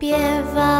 别忘